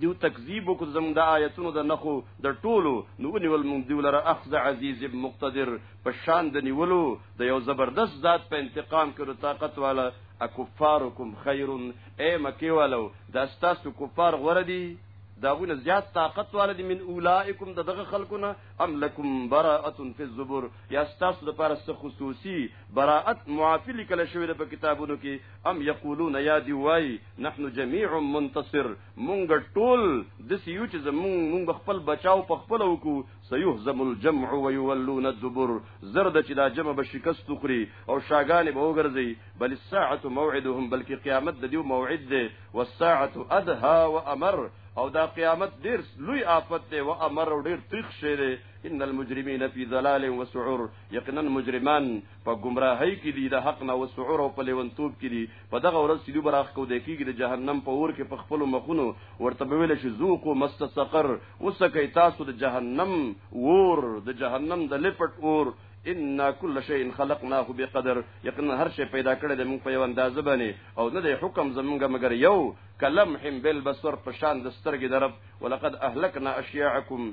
دیو تکذیب وکړ زموږ د آیتونو د نخو د ټولو نو ونیول موږ دیو لره اخذ عزیز مقتدر په شان د نیولو د یو زبردست ذات په انتقام کې د طاقت والا اکفارکم خیر اے مکی والو دا ستاسو کفار غوړه دي داغونه زیات طاقت والد من اولائکم دغه خلقونه ام لکم براءه فی الزبر یا تاسو د پاره څه خصوصي براءت معافی لیکل شوی د کتابونو کې ام یقولون یا دی وای نحن جميع منتصر مونږ ټول د سيو چې زمون مونږ خپل بچاو په خپل وکو سيهزم الجمع ويولون الدبر زرد چې دا جمع به شکست خوري او شاګان به وګرځي بل الساعه موعدهم بلکې قیامت د دیو موعد ده والساعه ادها وامر او دا قیامت ډیر لوی آفت دی و امر او ډیر تخ شی دی ان المجرمین فی ضلال و سعور یقینا مجرمان په گمراهی کې دي د حق نه و سعور او په لیونتوب کې دي په دغه ورځ چې دوی به راښکوده کېږي د جهنم په اور کې په خپلو مخونو ورته به ویل شي ذوقو مس سقر وڅکئ تاسو د جهنم اور د جهنم د لپټ اور ان كل شيء خلقناه بقدر یقینا هر شی پیدا کړی د موږ په یو اندازه باندې او نه د حکم زمونږ مګر یو کلم هم بل بصر په شان د سترګې درب ولقد اهلكنا اشياعكم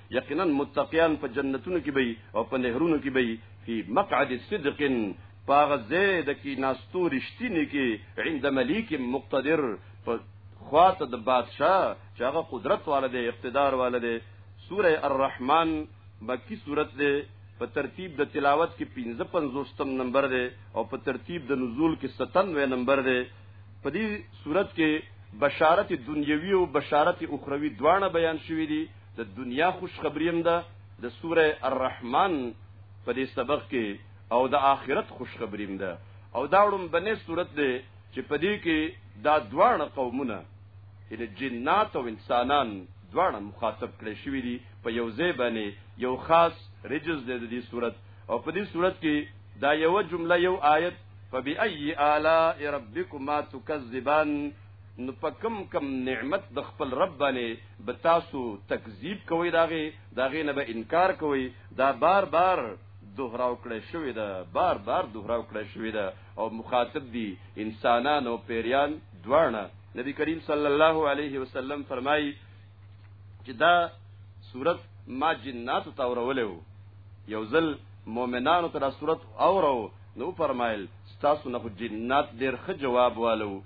یقینا متقیان په جنتونو کې به او په نهرونو کې به فی مقعد صدق پاغه زید کې ناستو رښتینی کې عند ملیک مقتدر په خواته د بادشاہ چې هغه قدرت والا دی اقتدار والا دی سوره الرحمن مکی سورت دی په ترتیب د تلاوت کې 55 نمبر دی او په ترتیب د نزول کې 97 نمبر دی په دې صورت کې بشارت دنیوي او بشارت اخروی دواړه بیان شوې دي د دنیا خوشخبری هم ده د سوره الرحمن په دې سبق کې او د آخرت خوشخبری هم ده او دا وړم بنې صورت ده چې په دې کې دا دواړه قومونه یعنی جنات او انسانان دواړه مخاطب کړي شوی دي په یو ځای باندې یو خاص رجز ده د دې صورت او په دې صورت کې دا یو جمله یو آیت فبأي آلاء ربكما تكذبان نو پکم کم نعمت د خپل رب باندې به تاسو تکذیب کوئ داغه داغه نه به انکار کوئ دا بار بار دوهراو کړی شوی دا بار بار دوهراو کړی شوی دا او مخاطب دي انسانان او پیریان دواړه نبی کریم صلی الله علیه وسلم فرمایي چې دا صورت ما جنات ته اورولو یو ځل مؤمنانو ته دا صورت اورو نو فرمایل تاسو نه جنات ډیر ښه جواب والو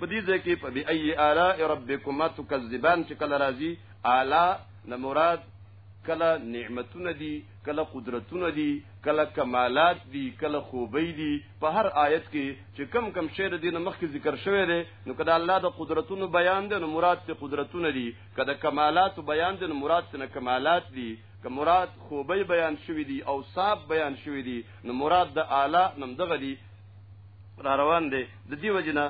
په دې ځای کې په بی ای اعلی ربکما تکذبان چې کله راځي اعلی نه مراد کله نعمتونه دي کله قدرتونه دي کله کمالات دي کله خوبي دي په هر آیت کې چې کم کم شعر دین مخکې ذکر شوی دی نو کله الله د قدرتونو بیان دی نو مراد ته قدرتونه دي کله کمالات بیان دی نو مراد ته کمالات دي که مراد خوبي بیان شوی دي او صاحب بیان شوی دي نو مراد د اعلی نم دغه دي را روان دی د دې وجنه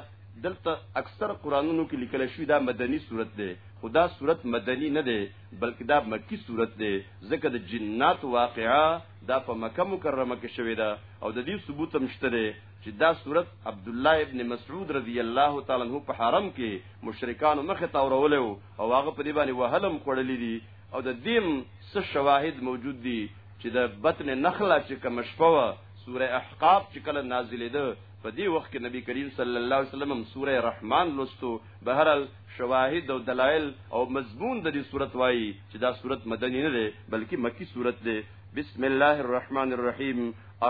دلته اکثر قرانونو کې لیکل شوی دا مدني صورت دی خدا صورت مدني نه دی بلکې دا مکی صورت دی ځکه د جنات واقعا دا په مکه مکرمه کې شوې ده او د دې ثبوت هم شته دی چې دا صورت عبد الله ابن مسعود رضی الله تعالی عنہ په حرم کې مشرکانو مخه تاورول او هغه په دې باندې وهلم کړلې دي او د دیم څه شواهد موجود دي چې د بطن نخله چې کوم شپه سوره احقاف چې کله نازلې ده په دې وخت کې نبی کریم صلی الله علیه وسلم هم سوره رحمان لوستو بهرل شواهد او دلایل او مضمون د دې صورت وایي چې دا صورت مدنی نه ده بلکې مکی صورت ده بسم الله الرحمن الرحیم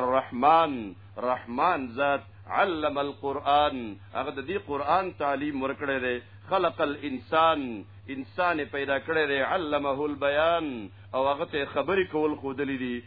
الرحمن رحمان ذات علم القرآن هغه د دې قرآن تعلیم ورکړی دی خلق الانسان انسان پیدا کړی دی علمه البیان او هغه ته خبرې کول خودلې دي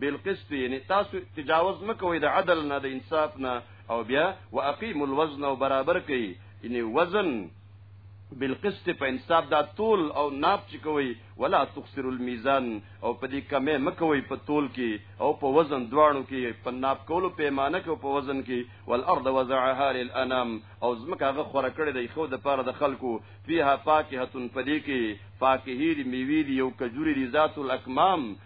بالقسط یعنی تاسو تجاوز مکوئ د عدل نه د انصاف نه او بیا واقیم الوزن او برابر کئ یعنی وزن بالقسط په انصاف دا تول او ناپ چکوي ولا تخسر الميزان او په دې کمه مکوي په تول کې او په وزن دواړو کې په ناپ کولو پیمانه کې په وزن کې والارض وزعها للانام او زمکه غ خور کړې د خو د پاره د خلکو فيها فاکهه په دې کې فاکهې دی میوې دی یو کجوري دی ذات الاکمام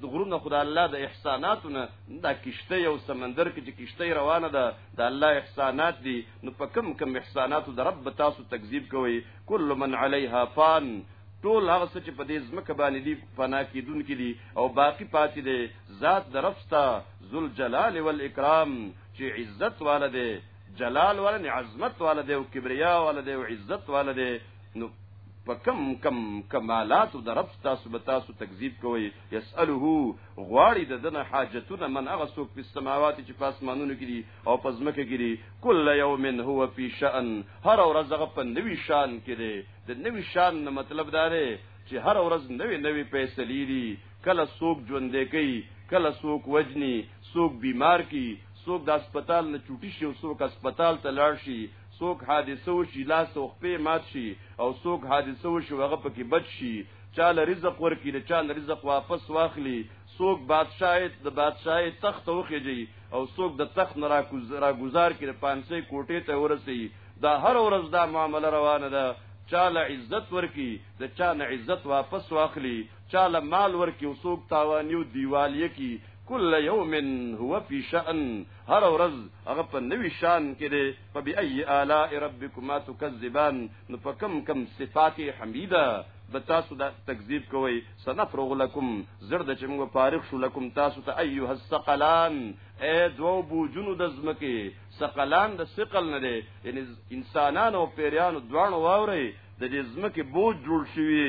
د غرونه خدای الله د احساناتو نه دا کشته یو سمندر کې چې کشته روانه ده د الله احسانات دي نو په کم کم احساناتو د رب تاسو تکذیب کوي کل من علیها فان ټول هغه څه چې په دې ځمکه باندې دي فنا کیدونکې دي او باقی پاتې دي ذات د رب ستا ذل جلال والاکرام چې عزت والده جلال والده عظمت والده او کبریا والده او عزت والده نو په کم کم کمالات د رب تاسو به تاسو تکذیب کوئ یساله غواړي د دنه حاجتونه من هغه څوک په سماوات چې په اسمانونو کې دي او په ځمکه کې دي کله یوم هو فی شأن هر ورځ هغه په نوی شان کې دی د نوی شان نه مطلب دا دی چې هر ورځ نوې نوې پیسې لري کله څوک ژوندې کوي کله څوک وجني څوک بیمار کی څوک د هسپتال نه چوټي شي او څوک هسپتال ته لاړ شي څوک حادثه وشي لاس او خپې مات شي او څوک حادثه وشي هغه پکې بچ شي چا له رزق ورکی د چا له رزق واپس واخلي څوک بادشاہ د بادشاہ تخت وخیږي او څوک د تخت نه را گزار کړي د پانسي کوټې ته ورسي دا هر ورځ دا معامله روانه ده چا له عزت ورکی د چا نه عزت واپس واخلي چا له مال ورکی او څوک تاوانیو دیوالیه کی کل یوم هو فی شأن هر ورځ هغه په نوی شان کې دی په بی ای اعلی ربکما تکذبان نو په کم کم صفات حمیده د تاسو د تکذیب کوي سنفرغ لكم زرد چې موږ فارغ شو لكم تاسو ته ايها الثقلان اے دو بوجونو د زمکه ثقلان د ثقل نه دي یعنی انسانانو او پیرانو دوانو واوري د دې زمکه بوج جوړ شوی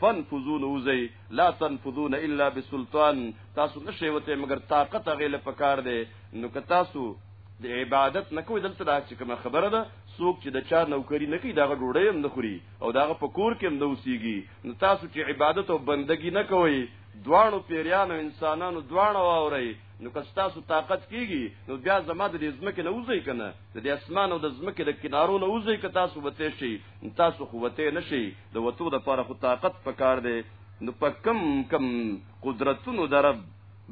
فانفذو نو وزي لا تنفذون الا بسلطان تاسو نشئ وته مگر طاقت غیله پکار دی نو که تاسو د عبادت نه کوی دلته دا چې کوم خبره ده څوک چې د چا نوکری نه کوي داغه ډوډۍ هم نه خوري او داغه په کور کې هم نه اوسېږي نو تاسو چې عبادت او بندگی نه کوئ دواړو پیریانو انسانانو دواړو واورئ نو که تاسو طاقت کیږي نو بیا زما د دې ځمکې نه وځي کنه د دې اسمان او د ځمکې د کنارو نه وځي که تاسو وته شي تاسو قوته نشي د وتو د پاره خو طاقت پکار دی نو پکم کم قدرتونو درب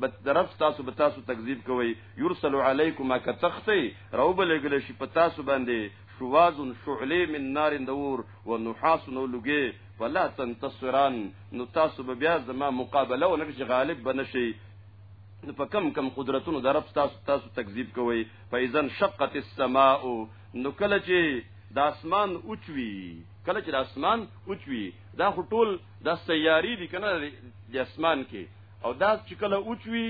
بت درف تاسو به تاسو تکذیب کوي یرسل علیکما کتختی راو بلګل شي په تاسو باندې شواز شعلی من نار دور و نحاس نو لګي فلا تنتصران نو تاسو به بیا زما مقابله و نفس غالب بنشي په کم کم قدرتونو درف تاسو تاسو تکذیب کوي فاذا شقت السماء نو کله چې د اسمان اوچوي کله چې د اسمان اوچوي دا خو ټول د سیاري دي کنه د اسمان کې او دا چې کله اوچوي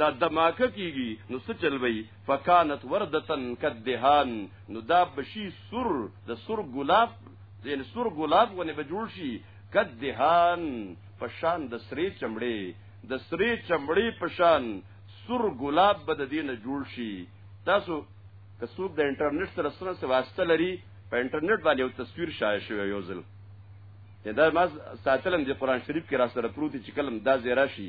دا دماکه کیږي نو څه چلوي فکانت وردتن کدهان نو دا بشي سر د سر ګلاب یعنی سر ګلاب ونه به جوړ شي کدهان په شان د سری چمړې د سری چمړې په شان سر ګلاب به د دینه جوړ شي تاسو که څوک د انټرنیټ سره سره څه واسطه لري په انټرنیټ باندې یو تصویر شایع شوی یو ځل دا ما ساتلم د قران شریف کې را سره پروت چې کلم دا زیرا شي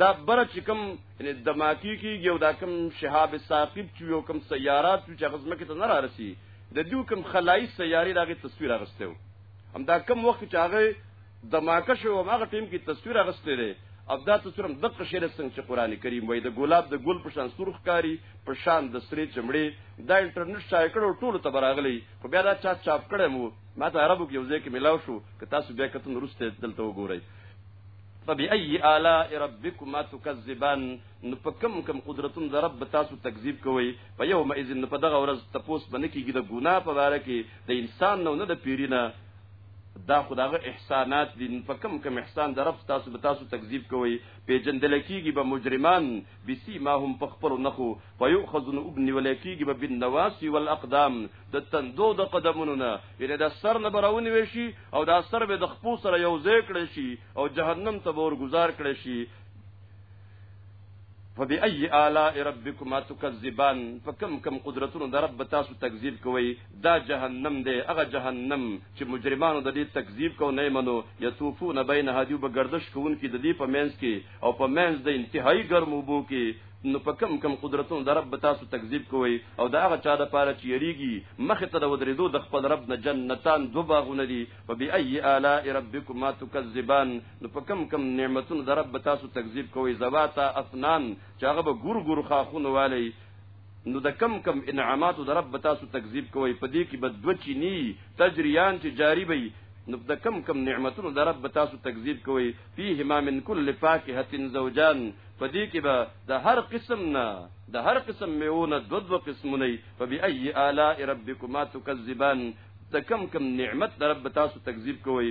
دا بر چې کوم یعنی دماکی کېږي او دا کوم شهاب ثاقب چې یو کوم سیارات چې غزمه کې ته نه رارسي د دوی کوم خلایي سیارې دغه تصویر اغستو هم دا کوم وخت چې هغه دماکه شو هم هغه ټیم کې تصویر اغستې دی او دا تصویر هم دقه شعر څنګه چې قران کریم وای د ګلاب د ګل په شان سرخ کاری په شان د سری چمړي دا انټرنیټ شای کړو ټولو ته براغلی خو بیا دا چا چاپ کړی مو ما ته عربو کې یو ځای کې ملاو شو که تاسو بیا کتن روسته دلته وګورئ فبأي آلاء ربكما تكذبان نو په کم کم قدرتون د رب تاسو تکذیب کوي په یو مئذن په دغه ورځ تپوس بنکیږي د ګناه په اړه کې د انسان نو نه د پیرینه دا خداغه احسانات دي په کم کم احسان در رب تاسو به تاسو تکذیب کوي پیجندل کیږي به مجرمان بسی ما هم په خپل نخو فیؤخذن ابن ولیکیږي به بالنواسی والاقدام د تندو د قدمونو نه یعنی د سر نه براونی وشي او دا سر به د خپو سره یو ځای کړی شي او جهنم ته ور گذار کړی شي فبأي آلاء ربكما تكذبان فكم كم قدرتونو د رب تاسو تکذیب کوي دا جهنم دی هغه جهنم چې مجرمانو د دې تکذیب کو نه منو یتوفون بین هدیو به گردش کوونکي د دې په مینس کې او په مینس د انتهایی ګرم وبو کې نو په کم کم قدرتونو د رب تاسو تکذیب کوئ او دا هغه چا د پاره چې یریږي مخه ته د ودریدو د خپل رب نه جنتان دو باغونه دي په بی ای اعلی ربکما تکذبان نو په کم کم نعمتونو در رب تاسو تکذیب کوي زواتا افنان چې هغه به ګور ګور خاخونه والی نو د کم کم انعامات در رب تاسو تکذیب کوي په دې کې بد دوچی نی تجریان چې جاری وي نو د کم کم نعمتونو در رب تاسو تکذیب کوي فيه ما من كل فاكهه زوجان په دې کې به د هر قسم نه د هر قسم میونه دو دو قسمونه په بي اي الاء ربكما تكذبان د کم کم نعمت در رب تاسو تکذیب کوي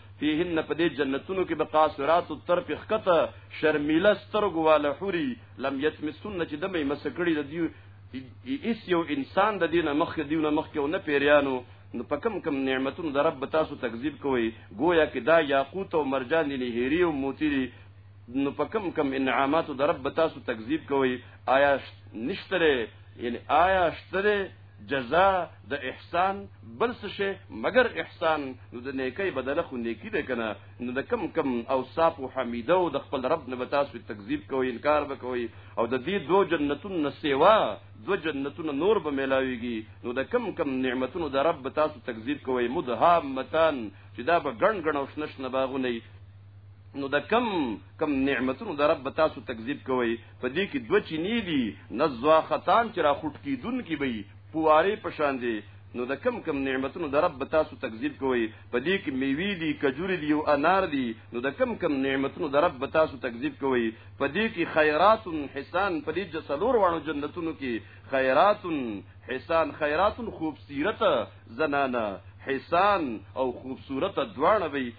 فيهن په دې جنتونو کې به قاصرات الطرف خکته شرمیله سترګو والا حوري لم يتمسن چې دمه مسکړي د دیو ایس یو انسان د دینه مخ دیونه مخ کې نه پیریانو نو په کم کم نعمتونو د رب تاسو تکذیب کوي گویا کې دا یاقوت او مرجان دي هری او موتی دي نو په کم کم انعاماتو د رب تاسو تکذیب کوي آیا نشتره یعنی آیا شتره جزا د احسان بل څه شي مگر احسان نو د نیکی بدله خو نیکی ده کنه نو د کم کم او صاف او حمیده او د خپل رب نه تاسو تکذیب کوئ انکار وکوي او د دې دو جنتون نه سیوا دو جنتونه نور به ملاويږي نو د کم کم نعمتونو د رب تاسو تکذیب کوئ مدهامتان چې دا به ګڼ ګڼ او شنش نه باغونه نو د کم کم نعمتونو د رب تاسو تکذیب کوئ په دې کې دوه چینې دي نزوا خطان چې را خټ کیدون کې وي پوارې پشان دي نو د کم کم نعمتونو د رب تاسو تکذیب کوئ په دې کې میوي دي کجوري دي او انار دي نو د کم کم نعمتونو د رب تاسو تکذیب کوئ په دې کې خیرات حسان په دې جسلور وانو جنتونو کې خیرات حسان خیرات خوبصورت زنانه حسان او خوبصورت دواړه وي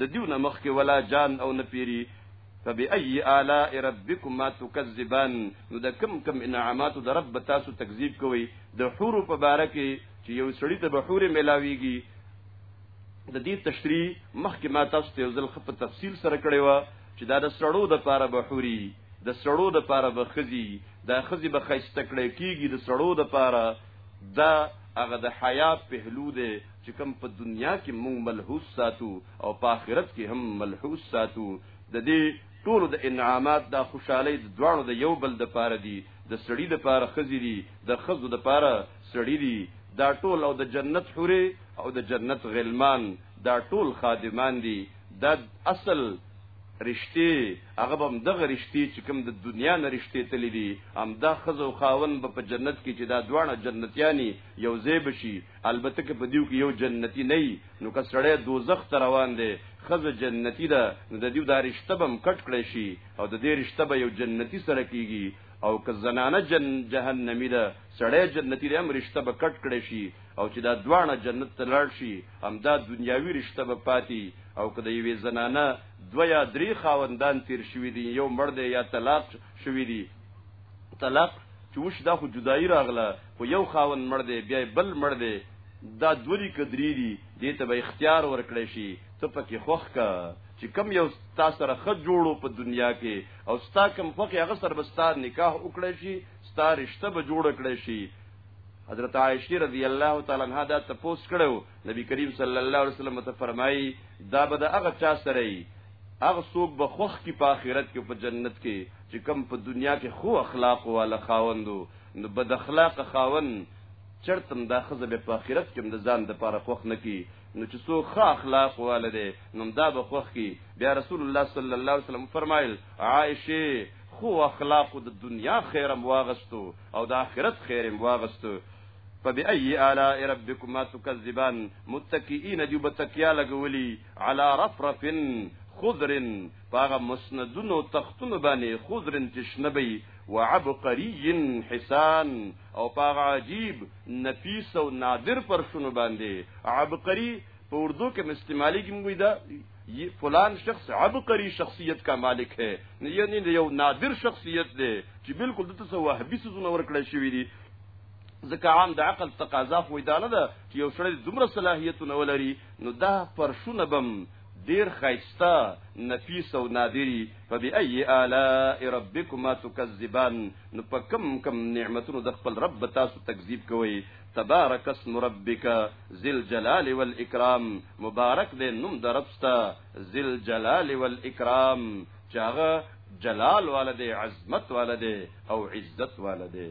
د دیو نه مخکې ولا جان او نه پیری فبأي آلاء ربكما تكذبان نو د کم کم انعامات د رب تاسو تکذیب کوي د حور په باره کې چې یو سړی ته به حور ملاويږي د دې تشریح مخکې ما تاسو ته ځل خپ تفصیل سره کړی و چې دا د سړو د پاره به حوري د سړو د پاره به خزي دا خزي به خیسته کړی کیږي د سړو د پاره دا هغه د حیا پهلو دی چې کوم په دنیا کې موږ ملحوظ ساتو او په آخرت کې هم ملحوظ ساتو د دې ټولو د انعامات د خوشحالۍ د دواړو د یو بل د پاره دي د سړی د پاره خزي دي د خزو د پاره سړی دي دا ټول او د جنت حوري او د جنت غلمان دا ټول خادمان دي دا اصل رشتي هغه هم دغه رشتي چې کوم د دنیا نه رشتي تللی دي هم دا خزو خاون په جنت کې چې دا دواړه جنتیانی یو ځای بشي البته که په دیو کې یو جنتی نه وي نو که سړی دوزخ ته روان دی ښځه جنتی ده نو د دیو دا رشته به هم کټ کړی شي او د دې رشته به یو جنتی سره کیږي او که زنانه جن جهنمی ده سړی جنتی دی هم رشته به کټ کړی شي او چې دا دواړه جنت ته لاړ شي همدا دنیاوي رشته به پاتې او که د یوې زنانه دوه یا درې خاوندان تیر شوي دي یو مړ دی یا طلاق شوي دي طلاق چې وش دا خو جدایي راغله خو یو خاون مړ دی بیا بل مړ دی دا دوری کدری دی دې ته به اختیار ورکړی شي ته پکې خوخ کا چې کم یو ستا سره خد جوړو په دنیا کې او ستا کم خوخ هغه سره به ستا نکاح وکړی شي ستا رشتہ به جوړ کړی شي حضرت عائشہ رضی الله تعالی عنها دا تپوس کړو نبی کریم صلی الله علیه وسلم ته فرمایي دا به د هغه چا سره ای هغه څوک به خوخ کی په آخرت کې په جنت کې چې کم په دنیا کې خو اخلاق والا خاوندو نو بد اخلاق خاون چرتم دا خزه به په اخرت کې د ځان د پاره خوخ نه کی نو چې سو ښه اخلاق والده نو دا به خوخ کی بیا رسول الله صلی الله علیه وسلم فرمایل عائشه خو اخلاق د دنیا خیرم واغستو او د آخرت خیرم واغستو فبأي آلاء ربكما تكذبان متكئين جو بتکیا لګولی على رفرف خضر پاغه مسندونو تختونو باندې خضر تشنبی وعبقری حسان او پاغه عجیب نفیس او نادر پرشونو باندې عبقری په اردو کې استعمالي کې موږ دا یہ فلان شخص عبقری شخصیت کا مالک ہے یعنی یو نادر شخصیت دی چې بالکل دته سو وهبي سونه ورکړی شوی دی ځکه عام د عقل تقاضا خو دا نه ده چې یو سړی دومره صلاحیتونه ولري نو دا پرشونه بم دیر خیستا نفیس او نادری فبی ای آلاء ربکما تکذبان نو په کم کم نعمتونو د خپل رب تاسو تکذیب کوي تبارک اسم ربک ذل جلال والاکرام مبارک دې نوم د رب ستا ذل جلال والاکرام چاغه جلال والده عظمت والده او عزت والده